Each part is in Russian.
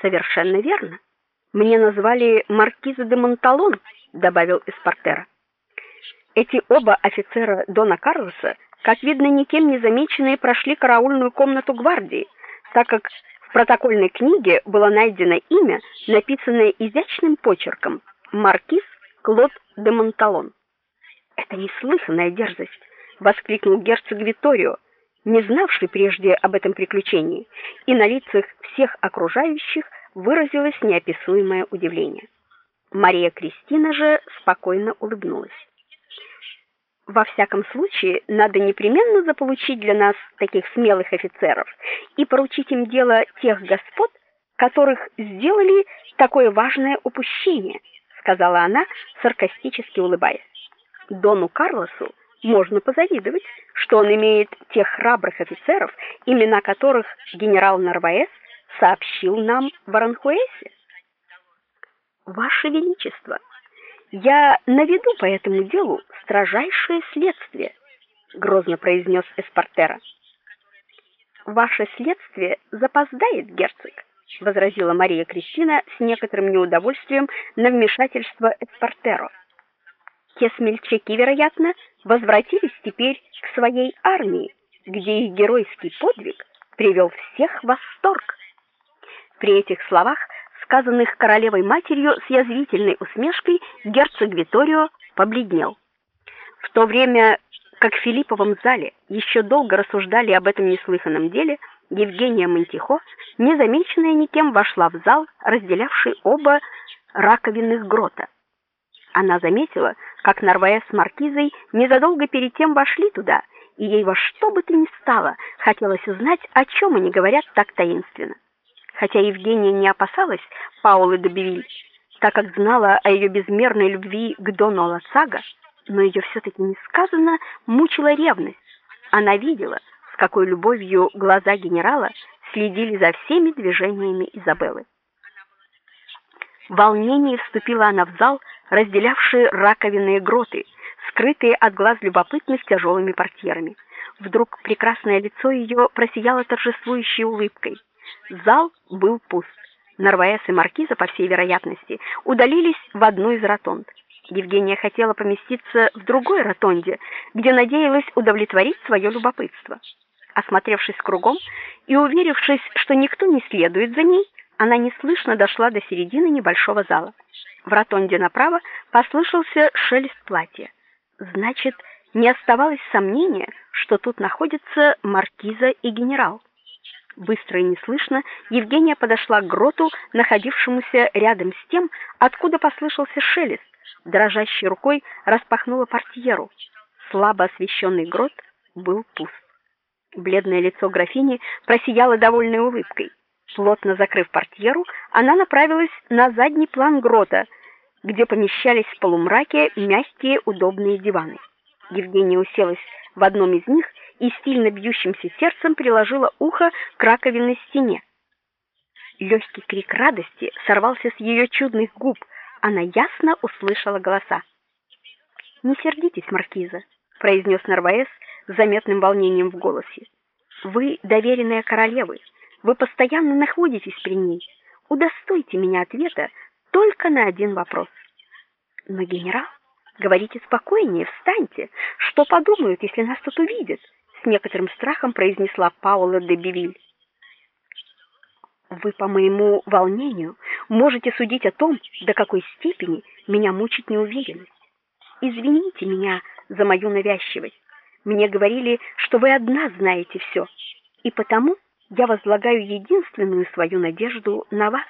Совершенно верно. Мне назвали маркиза де Монталон, добавил Эспартера. Эти оба офицера Дона Карлоса, как видно, никем не замеченные, прошли караульную комнату гвардии, так как в протокольной книге было найдено имя, написанное изящным почерком: маркиз Клод де Монталон. Это неслыханная дерзость, воскликнул герцог Виторио, не знавший прежде об этом приключении, и на лицах всех окружающих выразилось неописуемое удивление. Мария Кристина же спокойно улыбнулась. Во всяком случае, надо непременно заполучить для нас таких смелых офицеров и поручить им дело тех господ, которых сделали такое важное упущение, сказала она, саркастически улыбаясь. Дону Карлосу можно позавидовать, что он имеет тех храбрых офицеров, имена которых генерал Нарваес сообщил нам в Аранхуэсе. Ваше величество, я наведу по этому делу строжайшее следствие, грозно произнес Эспартера. Ваше следствие запоздает, герцог, возразила Мария Кристина с некоторым неудовольствием на вмешательство Эспартеро. Те смельчаки, вероятно, возвратились теперь к своей армии, где их геройский подвиг привел всех в восторг. При этих словах, сказанных королевой матерью с язвительной усмешкой, герцог Виторио побледнел. В то время, как в Филипповом зале еще долго рассуждали об этом неслыханном деле, Евгения Монтихо, незамеченная никем, вошла в зал, разделявший оба раковинных грота. Она заметила, как Нарвая с маркизой незадолго перед тем вошли туда, и ей во что бы то ни стало хотелось узнать, о чем они говорят так таинственно. Хотя Евгения не опасалась Паулы де так как знала о ее безмерной любви к Дону Лацага, но ее все таки несказанно мучила ревность. Она видела, с какой любовью глаза генерала следили за всеми движениями Изабеллы. В волнении вступила она в зал, разделявший раковинные гроты, скрытые от глаз любопытных тяжелыми портьерами. Вдруг прекрасное лицо ее просияло торжествующей улыбкой. Зал был пуст. Нарваэс и маркиза, по всей вероятности, удалились в одну из ротонд. Евгения хотела поместиться в другой ротонде, где надеялась удовлетворить свое любопытство. Осмотревшись кругом и уверившись, что никто не следует за ней, она неслышно дошла до середины небольшого зала. В ротонде направо послышался шелест платья. Значит, не оставалось сомнения, что тут находятся маркиза и генерал. Быстро и неслышно Евгения подошла к гроту, находившемуся рядом с тем, откуда послышался шелест. Дрожащей рукой распахнула портьеру. Слабо освещенный грот был пуст. Бледное лицо графини просияло довольной улыбкой. Плотно закрыв портьеру, она направилась на задний план грота, где помещались в полумраке мягкие удобные диваны. Евгения уселась в одном из них и сильно бьющимся сердцем приложила ухо к раковинной стене. Легкий крик радости сорвался с ее чудных губ. Она ясно услышала голоса. "Не сердитесь, маркиза", произнес Нарваес с заметным волнением в голосе. "Вы доверенная королевы. Вы постоянно находитесь при ней. Удостойте меня ответа только на один вопрос". "Но генерал, говорите спокойнее, встаньте. Что подумают, если нас тут увидят?" с некоторым страхом произнесла Паула де Бивиль. Вы по моему волнению можете судить о том, до какой степени меня мучит неуверенность. Извините меня за мою навязчивость. Мне говорили, что вы одна знаете все, и потому я возлагаю единственную свою надежду на вас.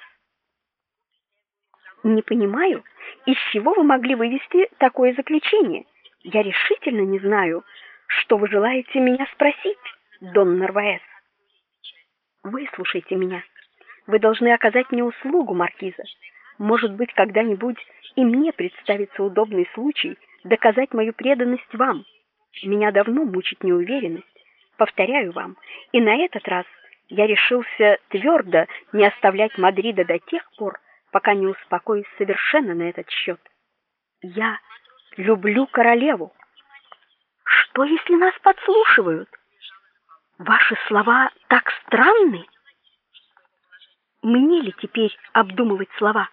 Не понимаю, из чего вы могли вывести такое заключение. Я решительно не знаю, что вы желаете меня спросить, Дон Нарваэс. Выслушайте меня. Вы должны оказать мне услугу, маркиза. Может быть, когда-нибудь и мне представится удобный случай доказать мою преданность вам. Меня давно мучит неуверенность, повторяю вам, и на этот раз я решился твердо не оставлять Мадрида до тех пор, пока не успокоюсь совершенно на этот счет. Я люблю королеву. Что если нас подслушивают? Ваши слова так странны. Мне ли теперь обдумывать слова?